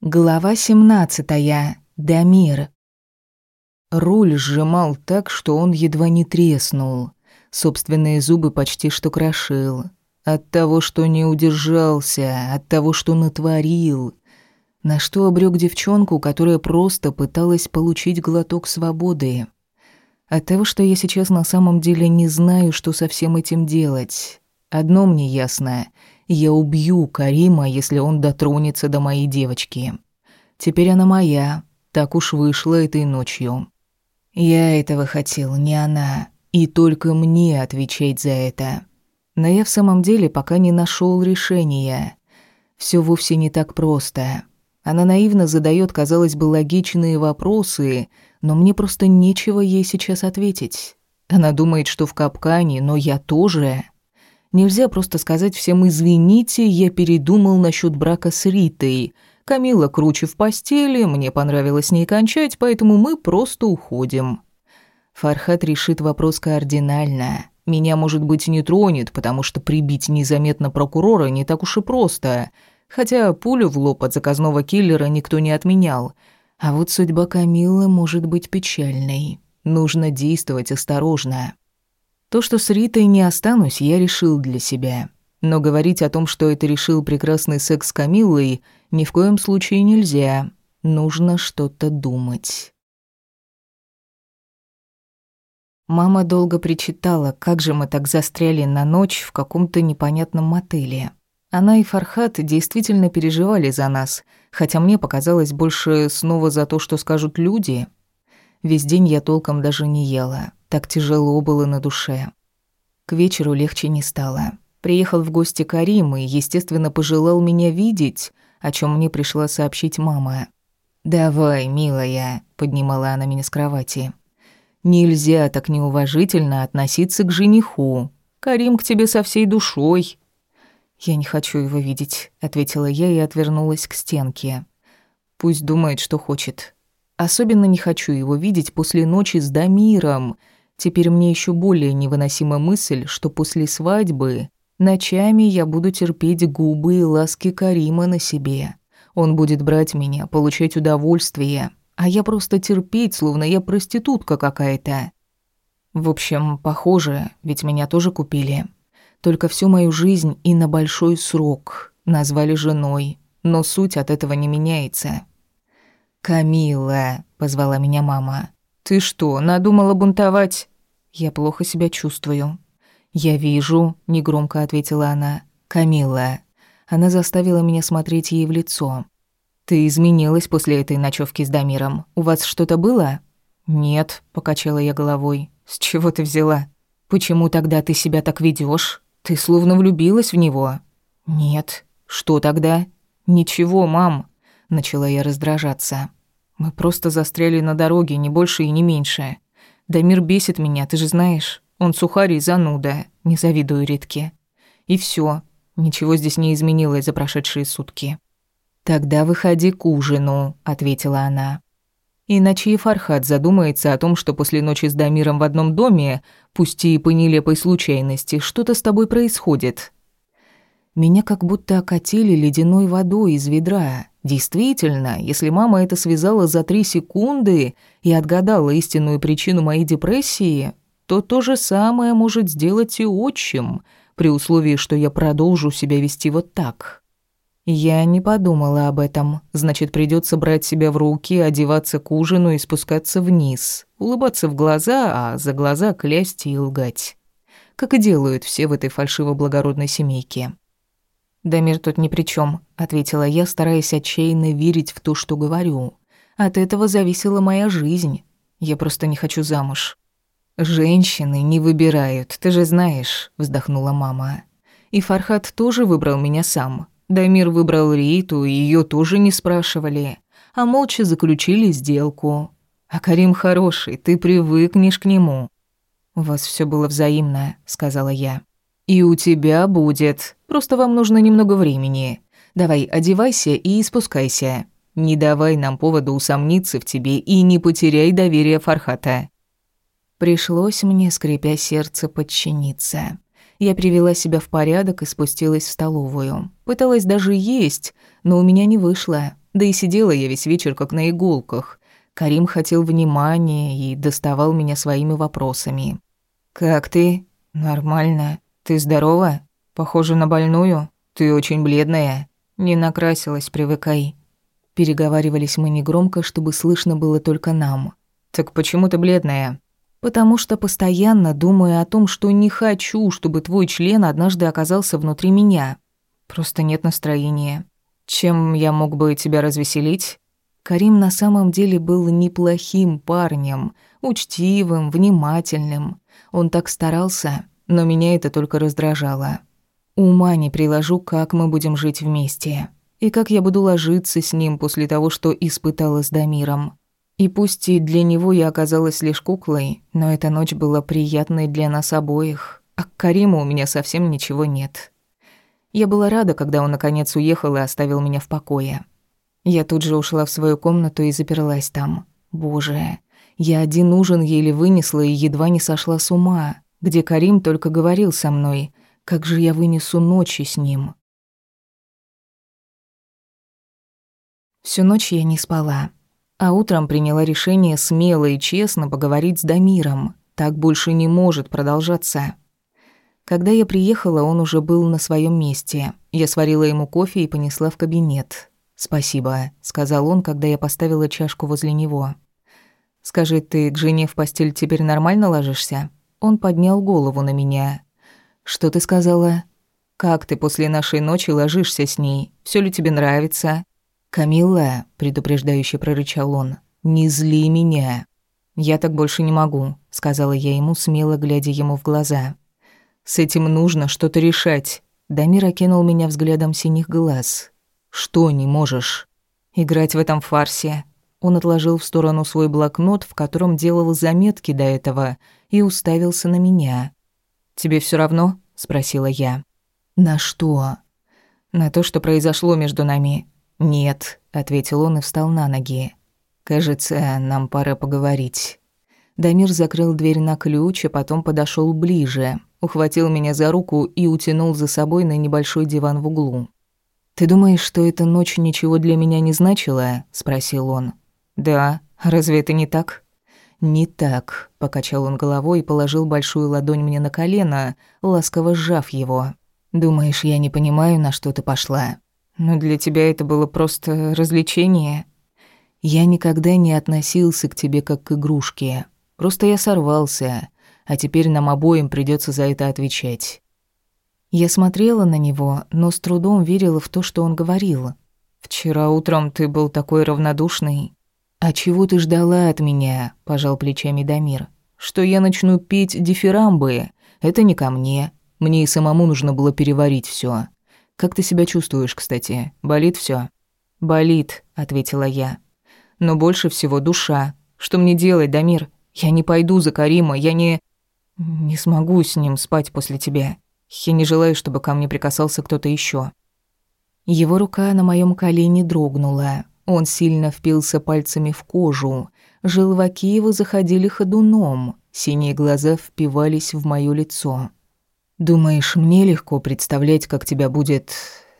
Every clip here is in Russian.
Глава 17. Дамир. Руль сжимал так, что он едва не треснул. Собственные зубы почти что крошил. От того, что не удержался, от того, что натворил. На что обрёк девчонку, которая просто пыталась получить глоток свободы. От того, что я сейчас на самом деле не знаю, что со всем этим делать. Одно мне ясно — я убью Карима, если он дотронется до моей девочки. Теперь она моя. Так уж вышло этой ночью. Я этого хотел, не она. И только мне отвечать за это. Но я в самом деле пока не нашел решения. Все вовсе не так просто. Она наивно задает, казалось бы, логичные вопросы, но мне просто нечего ей сейчас ответить. Она думает, что в капкане, но я тоже. Нельзя просто сказать всем «извините, я передумал насчет брака с Ритой». Камила круче в постели, мне понравилось с ней кончать, поэтому мы просто уходим. Фархат решит вопрос кардинально. Меня, может быть, не тронет, потому что прибить незаметно прокурора не так уж и просто. Хотя пулю в лоб от заказного киллера никто не отменял. А вот судьба Камилы может быть печальной. Нужно действовать осторожно. То, что с Ритой не останусь, я решил для себя. Но говорить о том, что это решил прекрасный секс с Камиллой, ни в коем случае нельзя. Нужно что-то думать. Мама долго причитала, как же мы так застряли на ночь в каком-то непонятном мотеле. Она и Фархат действительно переживали за нас, хотя мне показалось больше снова за то, что скажут люди. Весь день я толком даже не ела. Так тяжело было на душе. К вечеру легче не стало. Приехал в гости Карим и, естественно, пожелал меня видеть, о чем мне пришла сообщить мама. «Давай, милая», — поднимала она меня с кровати. «Нельзя так неуважительно относиться к жениху. Карим к тебе со всей душой». «Я не хочу его видеть», — ответила я и отвернулась к стенке. «Пусть думает, что хочет. Особенно не хочу его видеть после ночи с Дамиром. Теперь мне еще более невыносима мысль, что после свадьбы ночами я буду терпеть губы и ласки Карима на себе. Он будет брать меня, получать удовольствие, а я просто терпеть, словно я проститутка какая-то. В общем, похоже, ведь меня тоже купили. Только всю мою жизнь и на большой срок назвали женой, но суть от этого не меняется. «Камила», — позвала меня мама. «Ты что, надумала бунтовать?» «Я плохо себя чувствую». «Я вижу», — негромко ответила она. «Камилла». Она заставила меня смотреть ей в лицо. «Ты изменилась после этой ночевки с Дамиром. У вас что-то было?» «Нет», — покачала я головой. «С чего ты взяла? Почему тогда ты себя так ведёшь? Ты словно влюбилась в него». «Нет». «Что тогда?» «Ничего, мам», — начала я раздражаться. Мы просто застряли на дороге, не больше и не меньше. Дамир бесит меня, ты же знаешь. Он сухарь и зануда, не завидую Ритке. И все. Ничего здесь не изменилось за прошедшие сутки. «Тогда выходи к ужину», — ответила она. Иначе и Фархат задумается о том, что после ночи с Дамиром в одном доме, пусть и по нелепой случайности, что-то с тобой происходит. Меня как будто окатили ледяной водой из ведра. Действительно, если мама это связала за три секунды и отгадала истинную причину моей депрессии, то то же самое может сделать и отчим, при условии, что я продолжу себя вести вот так. Я не подумала об этом. Значит, придется брать себя в руки, одеваться к ужину и спускаться вниз, улыбаться в глаза, а за глаза клясть и лгать. Как и делают все в этой фальшиво-благородной семейке. «Дамир тут ни при чем, ответила я, стараясь отчаянно верить в то, что говорю. «От этого зависела моя жизнь. Я просто не хочу замуж». «Женщины не выбирают, ты же знаешь», — вздохнула мама. «И Фархат тоже выбрал меня сам. Дамир выбрал Риту, её тоже не спрашивали, а молча заключили сделку. А Карим хороший, ты привыкнешь к нему». «У вас всё было взаимно», — сказала я. «И у тебя будет. Просто вам нужно немного времени. Давай, одевайся и спускайся. Не давай нам повода усомниться в тебе и не потеряй доверие Фархата». Пришлось мне, скрипя сердце, подчиниться. Я привела себя в порядок и спустилась в столовую. Пыталась даже есть, но у меня не вышло. Да и сидела я весь вечер как на иголках. Карим хотел внимания и доставал меня своими вопросами. «Как ты?» «Нормально. Ты здорова? Похожа на больную? Ты очень бледная. Не накрасилась, привыкай». Переговаривались мы негромко, чтобы слышно было только нам. «Так почему ты бледная?» «Потому что постоянно думаю о том, что не хочу, чтобы твой член однажды оказался внутри меня. Просто нет настроения. Чем я мог бы тебя развеселить?» Карим на самом деле был неплохим парнем, учтивым, внимательным. Он так старался, но меня это только раздражало. Ума не приложу, как мы будем жить вместе. И как я буду ложиться с ним после того, что испытала с Дамиром. И пусть и для него я оказалась лишь куклой, но эта ночь была приятной для нас обоих. А к Кариму у меня совсем ничего нет. Я была рада, когда он наконец уехал и оставил меня в покое. Я тут же ушла в свою комнату и заперлась там. Боже, я один ужин еле вынесла и едва не сошла с ума, где Карим только говорил со мной, как же я вынесу ночи с ним. Всю ночь я не спала, а утром приняла решение смело и честно поговорить с Дамиром. Так больше не может продолжаться. Когда я приехала, он уже был на своем месте. Я сварила ему кофе и понесла в кабинет. «Спасибо», — сказал он, когда я поставила чашку возле него. Скажи, ты к жене в постель теперь нормально ложишься? Он поднял голову на меня. Что ты сказала? Как ты после нашей ночи ложишься с ней? Все ли тебе нравится? Камилла, предупреждающе прорычал он. Не зли меня. Я так больше не могу, сказала я ему, смело глядя ему в глаза. С этим нужно что-то решать. Дамир окинул меня взглядом синих глаз. Что не можешь? Играть в этом фарсе, он отложил в сторону свой блокнот, в котором делал заметки до этого, и уставился на меня. «Тебе все равно?» — спросила я. «На что?» «На то, что произошло между нами». «Нет», — ответил он и встал на ноги. «Кажется, нам пора поговорить». Дамир закрыл дверь на ключ, а потом подошел ближе, ухватил меня за руку и утянул за собой на небольшой диван в углу. «Ты думаешь, что эта ночь ничего для меня не значила?» — спросил он. «Да, разве это не так?» «Не так», — покачал он головой и положил большую ладонь мне на колено, ласково сжав его. «Думаешь, я не понимаю, на что ты пошла? Но для тебя это было просто развлечение. Я никогда не относился к тебе как к игрушке. Просто я сорвался, а теперь нам обоим придется за это отвечать». Я смотрела на него, но с трудом верила в то, что он говорил. «Вчера утром ты был такой равнодушный. «А чего ты ждала от меня?» – пожал плечами Дамир. «Что я начну петь дифирамбы? Это не ко мне. Мне и самому нужно было переварить все. Как ты себя чувствуешь, кстати? Болит все? «Болит», – ответила я. «Но больше всего душа. Что мне делать, Дамир? Я не пойду за Карима, я не... не смогу с ним спать после тебя. Я не желаю, чтобы ко мне прикасался кто-то еще. Его рука на моем колене дрогнула. Он сильно впился пальцами в кожу. Желваки его заходили ходуном. Синие глаза впивались в моё лицо. «Думаешь, мне легко представлять, как тебя будет...»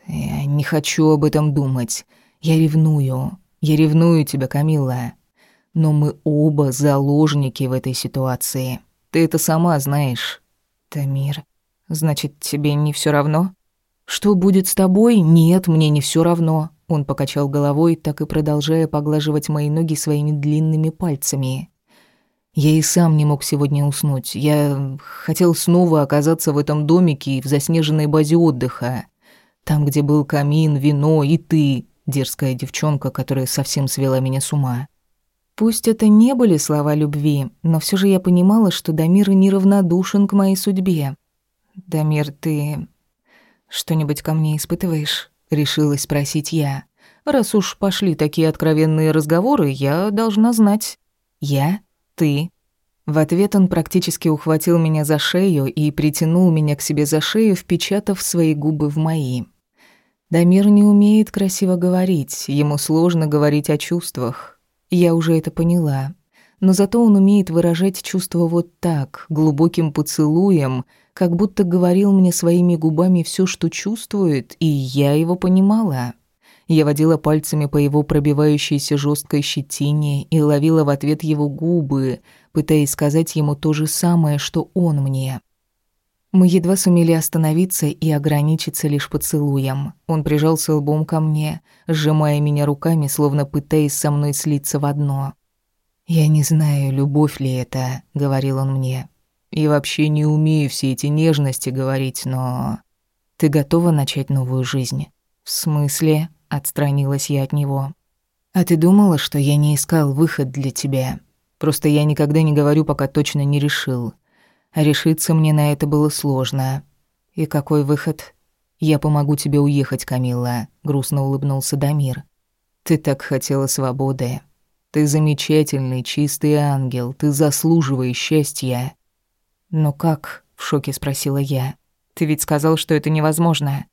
«Я не хочу об этом думать. Я ревную. Я ревную тебя, Камилла. Но мы оба заложники в этой ситуации. Ты это сама знаешь». «Тамир, значит, тебе не всё равно?» «Что будет с тобой? Нет, мне не всё равно. Он покачал головой, так и продолжая поглаживать мои ноги своими длинными пальцами. Я и сам не мог сегодня уснуть. Я хотел снова оказаться в этом домике и в заснеженной базе отдыха. Там, где был камин, вино и ты, дерзкая девчонка, которая совсем свела меня с ума. Пусть это не были слова любви, но все же я понимала, что Дамир неравнодушен к моей судьбе. «Дамир, ты что-нибудь ко мне испытываешь?» Решилась спросить я. Раз уж пошли такие откровенные разговоры, я должна знать. Я? Ты? В ответ он практически ухватил меня за шею и притянул меня к себе за шею, впечатав свои губы в мои. Дамир не умеет красиво говорить, ему сложно говорить о чувствах. Я уже это поняла. Но зато он умеет выражать чувства вот так, глубоким поцелуем, как будто говорил мне своими губами все, что чувствует, и я его понимала. Я водила пальцами по его пробивающейся жесткой щетине и ловила в ответ его губы, пытаясь сказать ему то же самое, что он мне. Мы едва сумели остановиться и ограничиться лишь поцелуем. Он прижался лбом ко мне, сжимая меня руками, словно пытаясь со мной слиться в одно. «Я не знаю, любовь ли это», — говорил он мне. «И вообще не умею все эти нежности говорить, но...» «Ты готова начать новую жизнь?» «В смысле?» — отстранилась я от него. «А ты думала, что я не искал выход для тебя? Просто я никогда не говорю, пока точно не решил. А решиться мне на это было сложно. И какой выход? Я помогу тебе уехать, Камилла, грустно улыбнулся Дамир. Ты так хотела свободы. Ты замечательный, чистый ангел, ты заслуживаешь счастья. Но как? в шоке спросила я. Ты ведь сказал, что это невозможно.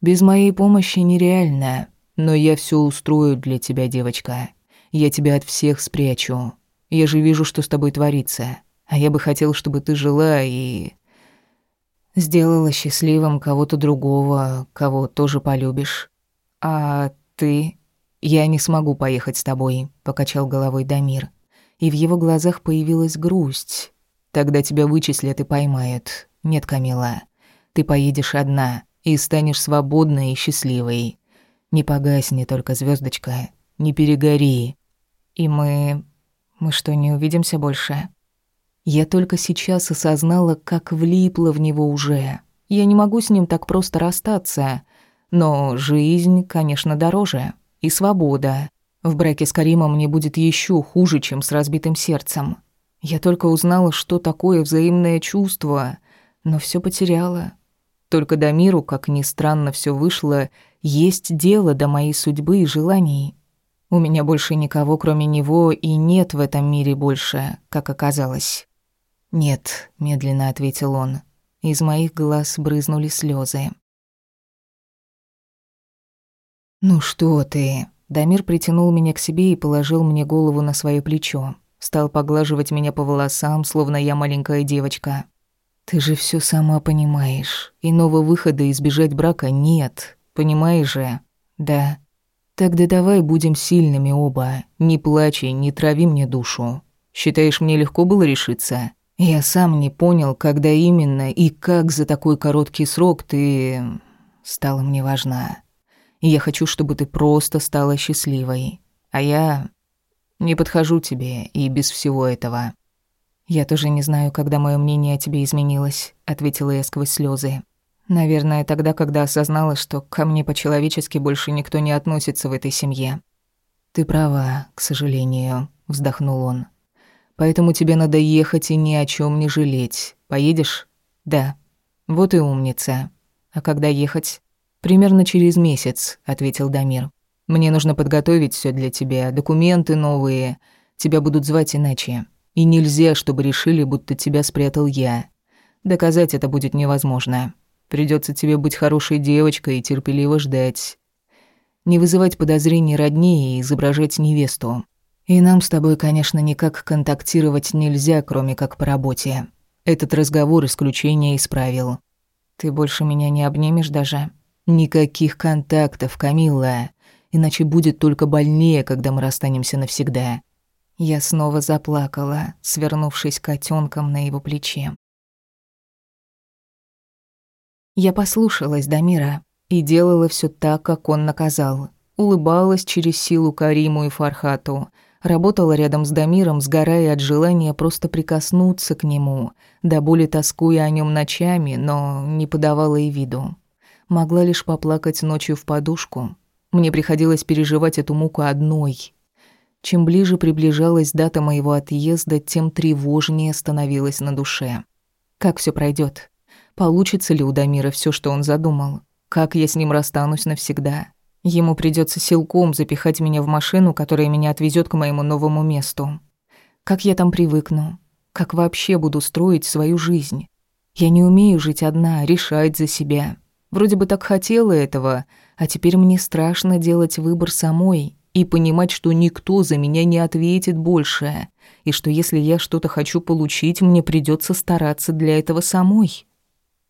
Без моей помощи нереально, но я все устрою для тебя, девочка. Я тебя от всех спрячу. Я же вижу, что с тобой творится. А я бы хотел, чтобы ты жила и... Сделала счастливым кого-то другого, кого тоже полюбишь. А ты... Я не смогу поехать с тобой, покачал головой Дамир. И в его глазах появилась грусть. Тогда тебя вычислят и поймают. Нет, Камила, ты поедешь одна и станешь свободной и счастливой. Не погасни только звездочка, не перегори. И мы... Мы что, не увидимся больше? Я только сейчас осознала, как влипла в него уже. Я не могу с ним так просто расстаться. Но жизнь, конечно, дороже. И свобода. В браке с Каримом мне будет еще хуже, чем с разбитым сердцем. Я только узнала, что такое взаимное чувство, но все потеряла. Только до миру, как ни странно все вышло, есть дело до моей судьбы и желаний. У меня больше никого, кроме него, и нет в этом мире больше, как оказалось. «Нет», — медленно ответил он. Из моих глаз брызнули слезы. «Ну что ты?» Дамир притянул меня к себе и положил мне голову на свое плечо. Стал поглаживать меня по волосам, словно я маленькая девочка. «Ты же все сама понимаешь. Иного выхода избежать брака нет. Понимаешь же?» «Да». «Тогда давай будем сильными оба. Не плачь и не трави мне душу. Считаешь, мне легко было решиться?» Я сам не понял, когда именно и как за такой короткий срок ты стала мне важна. И я хочу, чтобы ты просто стала счастливой. А я не подхожу тебе и без всего этого. Я тоже не знаю, когда мое мнение о тебе изменилось, ответила я сквозь слезы. Наверное, тогда, когда осознала, что ко мне по-человечески больше никто не относится в этой семье. Ты права, к сожалению, вздохнул он. Поэтому тебе надо ехать и ни о чем не жалеть. Поедешь? Да. Вот и умница. А когда ехать? Примерно через месяц, ответил Дамир. Мне нужно подготовить все для тебя, документы новые. Тебя будут звать иначе. И нельзя, чтобы решили, будто тебя спрятал я. Доказать это будет невозможно. Придется тебе быть хорошей девочкой и терпеливо ждать. Не вызывать подозрений родней и изображать невесту. И нам с тобой, конечно, никак контактировать нельзя, кроме как по работе. Этот разговор исключение исправил. Ты больше меня не обнимешь даже? Никаких контактов, Камилла. Иначе будет только больнее, когда мы расстанемся навсегда. Я снова заплакала, свернувшись котенком на его плече. Я послушалась Дамира и делала все так, как он наказал. Улыбалась через силу Кариму и Фархату — Работала рядом с Дамиром, сгорая от желания просто прикоснуться к нему, до боли тоскуя о нем ночами, но не подавала и виду. Могла лишь поплакать ночью в подушку. Мне приходилось переживать эту муку одной. Чем ближе приближалась дата моего отъезда, тем тревожнее становилось на душе. Как все пройдет? Получится ли у Дамира все, что он задумал? Как я с ним расстанусь навсегда? Ему придется силком запихать меня в машину, которая меня отвезет к моему новому месту. Как я там привыкну? Как вообще буду строить свою жизнь? Я не умею жить одна, решать за себя. Вроде бы так хотела этого, а теперь мне страшно делать выбор самой и понимать, что никто за меня не ответит больше, и что если я что-то хочу получить, мне придется стараться для этого самой.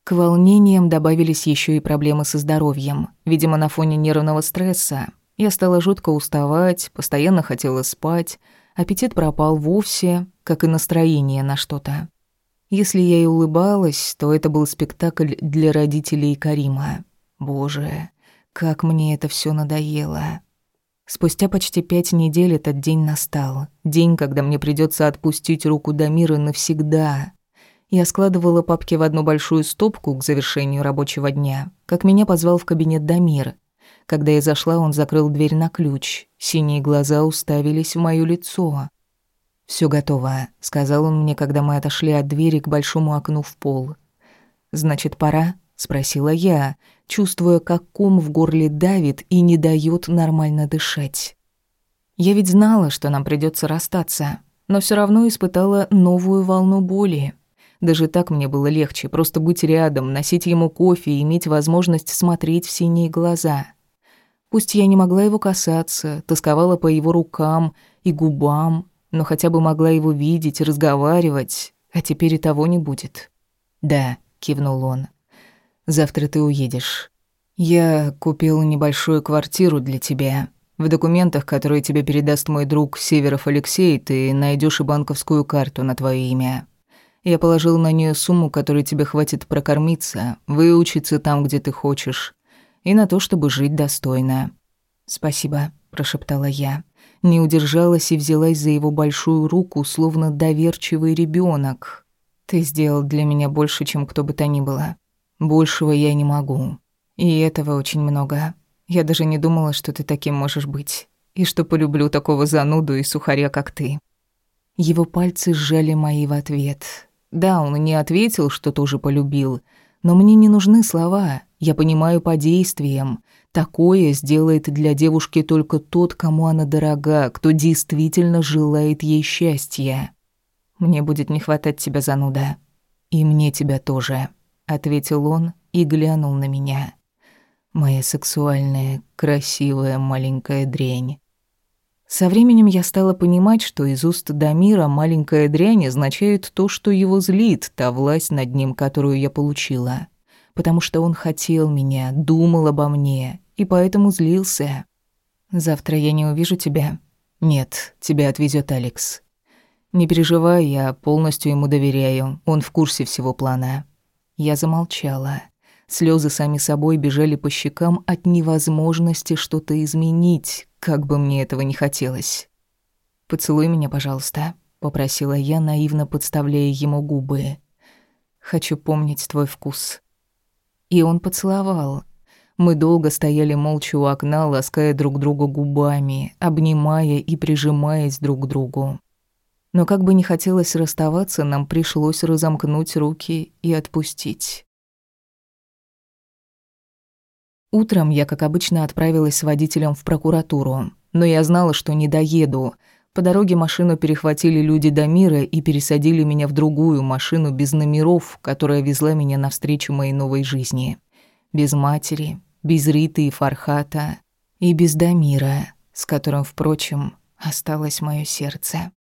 К волнениям добавились еще и проблемы со здоровьем, видимо, на фоне нервного стресса. Я стала жутко уставать, постоянно хотела спать, аппетит пропал вовсе, как и настроение на что-то. Если я и улыбалась, то это был спектакль для родителей Карима. Боже, как мне это все надоело. Спустя почти пять недель этот день настал. День, когда мне придется отпустить руку Дамира навсегда. Я складывала папки в одну большую стопку к завершению рабочего дня, как меня позвал в кабинет Дамир. Когда я зашла, он закрыл дверь на ключ. Синие глаза уставились в моё лицо. Всё готово», — сказал он мне, когда мы отошли от двери к большому окну в пол. «Значит, пора?» — спросила я, чувствуя, как ком в горле давит и не дает нормально дышать. Я ведь знала, что нам придется расстаться, но все равно испытала новую волну боли. Даже так мне было легче, просто быть рядом, носить ему кофе и иметь возможность смотреть в синие глаза. Пусть я не могла его касаться, тосковала по его рукам и губам, но хотя бы могла его видеть, разговаривать, а теперь и того не будет. «Да», — кивнул он, Завтра ты уедешь. Я купил небольшую квартиру для тебя. В документах, которые тебе передаст мой друг Северов Алексей, ты найдешь и банковскую карту на твое имя. Я положил на нее сумму, которой тебе хватит прокормиться, выучиться там, где ты хочешь, и на то, чтобы жить достойно. Спасибо, прошептала я. Не удержалась и взялась за его большую руку, словно доверчивый ребенок. Ты сделал для меня больше, чем кто бы то ни было. Большего я не могу. И этого очень много. Я даже не думала, что ты таким можешь быть. И что полюблю такого зануду и сухаря, как ты. Его пальцы сжали мои в ответ. Да, он не ответил, что тоже полюбил. Но мне не нужны слова. Я понимаю по действиям. Такое сделает для девушки только тот, кому она дорога, кто действительно желает ей счастья. Мне будет не хватать тебя, зануда. И мне тебя тоже ответил он и глянул на меня. Моя сексуальная, красивая маленькая дрянь. Со временем я стала понимать, что из уст Дамира маленькая дрянь означает то, что его злит, та власть над ним, которую я получила. Потому что он хотел меня, думал обо мне, и поэтому злился. «Завтра я не увижу тебя?» «Нет, тебя отвезет Алекс». «Не переживай, я полностью ему доверяю, он в курсе всего плана». Я замолчала. Слезы сами собой бежали по щекам от невозможности что-то изменить, как бы мне этого не хотелось. «Поцелуй меня, пожалуйста», — попросила я, наивно подставляя ему губы. «Хочу помнить твой вкус». И он поцеловал. Мы долго стояли молча у окна, лаская друг друга губами, обнимая и прижимаясь друг к другу. Но как бы не хотелось расставаться, нам пришлось разомкнуть руки и отпустить. Утром я, как обычно, отправилась с водителем в прокуратуру, но я знала, что не доеду. По дороге машину перехватили люди Дамира и пересадили меня в другую машину без номеров, которая везла меня навстречу моей новой жизни. Без матери, без Риты и Фархата и без Дамира, с которым, впрочем, осталось мое сердце.